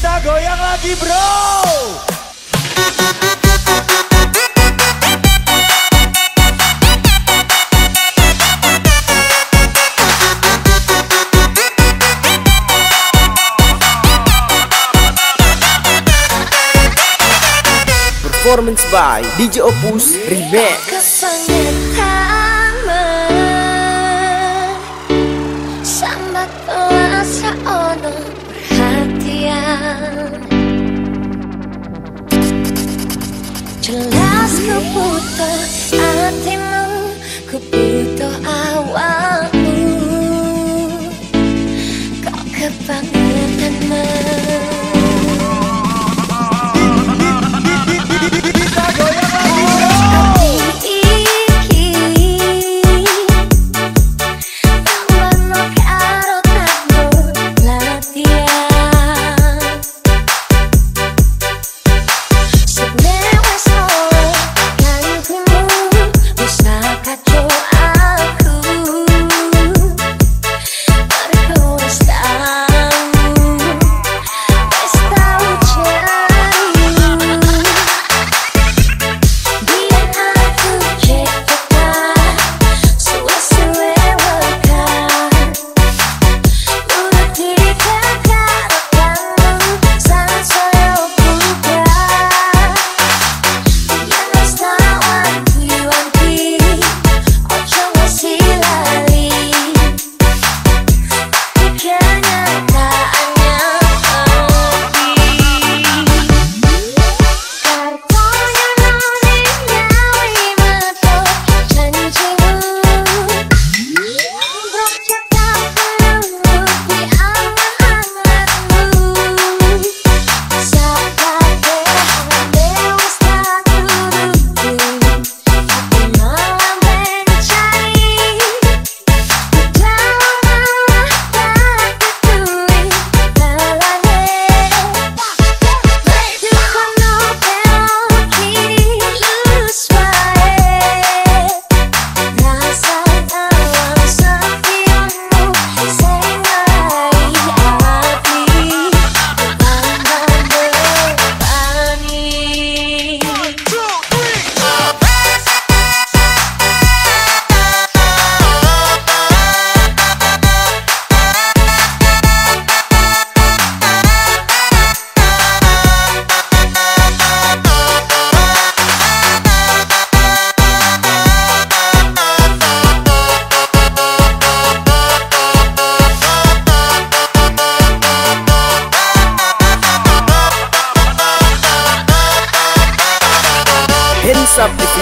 Kita goyang lagi bro. Performance by DJ Opus Remax Jelas keputus hatimu.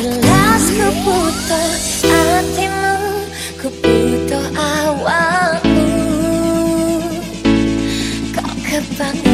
jelas ku butuh hatimu Ku butuh awalmu Kau kebanyakan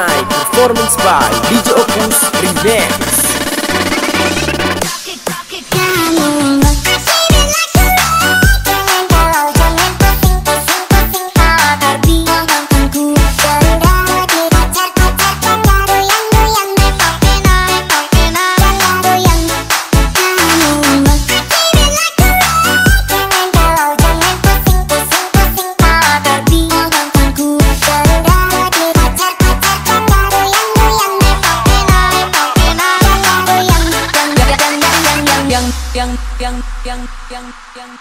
Night Performance by DJ Opus Remix. young young